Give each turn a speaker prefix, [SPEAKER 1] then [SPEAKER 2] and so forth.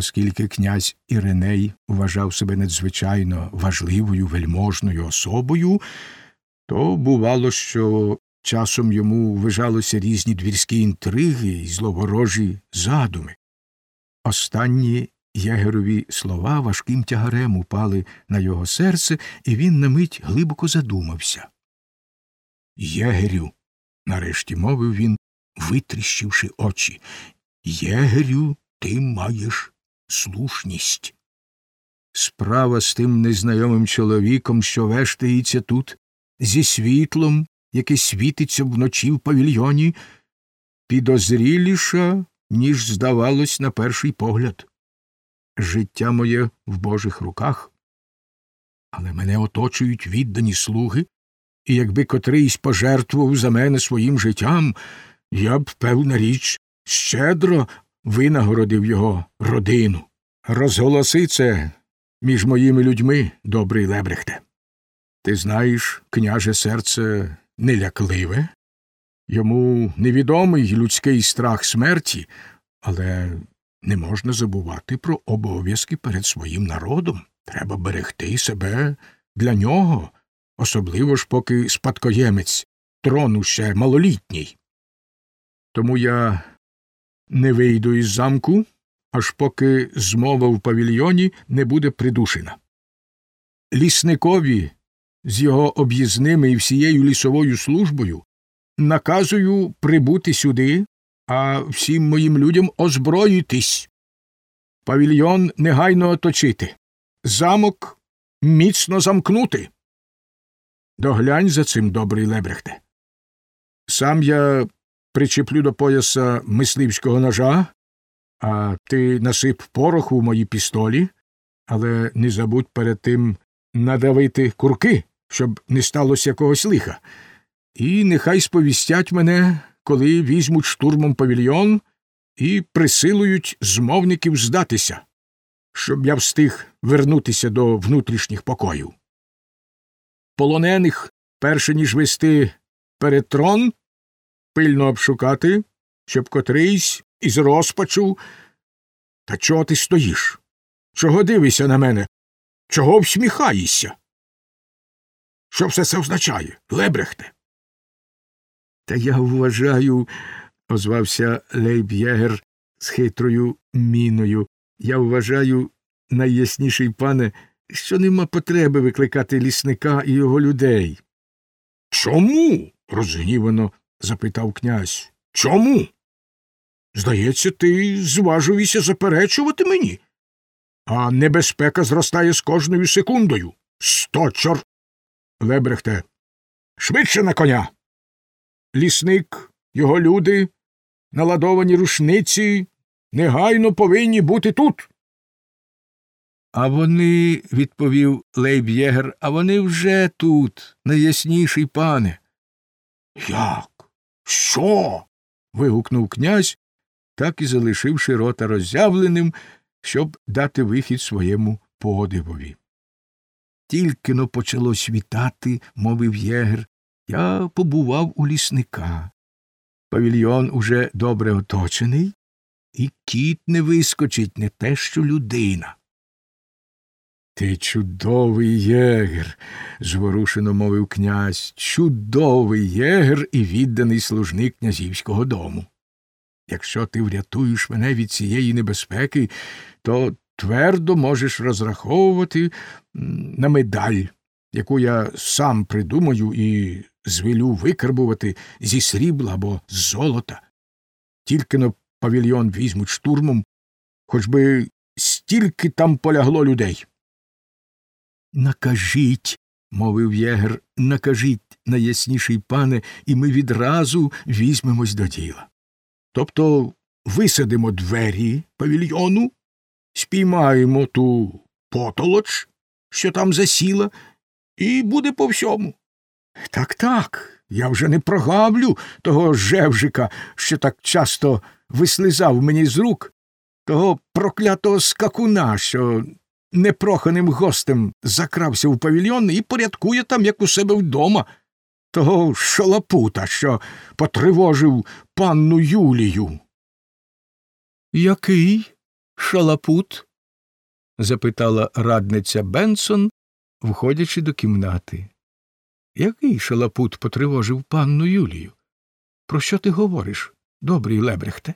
[SPEAKER 1] Оскільки князь Іриней вважав себе надзвичайно важливою вельможною особою, то бувало, що часом йому вижалося різні двірські інтриги і зловорожі задуми. Останні єгерові слова важким тягарем упали на його серце, і він на мить глибоко задумався. Єгерю, нарешті мовив він, витріщивши очі. Єгерю, ти маєш слушність. Справа з тим незнайомим чоловіком, що вештається тут, зі світлом, яке світиться вночі в павільйоні, підозріліша, ніж здавалось на перший погляд. Життя моє в божих руках, але мене оточують віддані слуги, і якби котрийсь пожертвував за мене своїм життям, я б, певна річ, щедро винагородив його родину. Розголоси це між моїми людьми, добрий Лебрехте. Ти знаєш, княже серце нелякливе, йому невідомий людський страх смерті, але не можна забувати про обов'язки перед своїм народом. Треба берегти себе для нього, особливо ж поки спадкоємець трону ще малолітній. Тому я не вийду із замку, аж поки змова в павільйоні не буде придушена. Лісникові з його об'їзними і всією лісовою службою наказую прибути сюди, а всім моїм людям озброїтись. Павільйон негайно оточити, замок міцно замкнути. Доглянь за цим, добрий Лебрехте. Сам я причеплю до пояса мисливського ножа, а ти насип пороху в мої пістолі, але не забудь перед тим надавити курки, щоб не сталося якогось лиха. І нехай сповістять мене, коли візьмуть штурмом павільйон і присилують змовників здатися, щоб я встиг вернутися до внутрішніх покоїв. Полонених, перше ніж вести перед трон, пильно обшукати, щоб котрийсь із розпачу. Та чого ти стоїш? Чого дивишся на мене? Чого всміхаєшся? Що все це означає, Лебрехте? Та я вважаю, озвався Лейб'єгер з хитрою міною. Я вважаю, найясніший пане, що нема потреби викликати лісника і його людей. Чому? розгнівано запитав князь. Чому? Здається, ти зважувся заперечувати мені. А небезпека зростає з кожною секундою. Сточор. Лебрехте. Швидше на коня. Лісник, його люди, наладовані рушниці негайно повинні бути тут. А вони, відповів Лейб'єгер, а вони вже тут, найясніший пане. Як? Що? вигукнув князь, так і залишивши рота роззявленим, щоб дати вихід своєму подивові. Тільки но почало світати, мовив єгер, я побував у лісника. Павільйон уже добре оточений, і кіт не вискочить не те, що людина. Ти чудовий єгер, зворушено мовив князь, чудовий єгер і відданий служник князівського дому. Якщо ти врятуєш мене від цієї небезпеки, то твердо можеш розраховувати на медаль, яку я сам придумаю і звелю викарбувати зі срібла або золота. Тільки но павільйон візьмуть штурмом, хоч би стільки там полягло людей. Накажіть, мовив єгер, накажіть, найясніший пане, і ми відразу візьмемось до діла. Тобто висадимо двері павільйону, спіймаємо ту потолоч, що там засіла, і буде по всьому. Так, так, я вже не прогавлю того жевжика, що так часто вислизав мені з рук, того проклятого скакуна, що непроханим гостем закрався в павільйон і порядкує там, як у себе вдома, того шалапута, що потривожив панну Юлію. Який? шалапут? запитала радниця Бенсон, входячи до кімнати. Який шалапут потривожив панну Юлію? Про що ти говориш, добрий Лебрехте?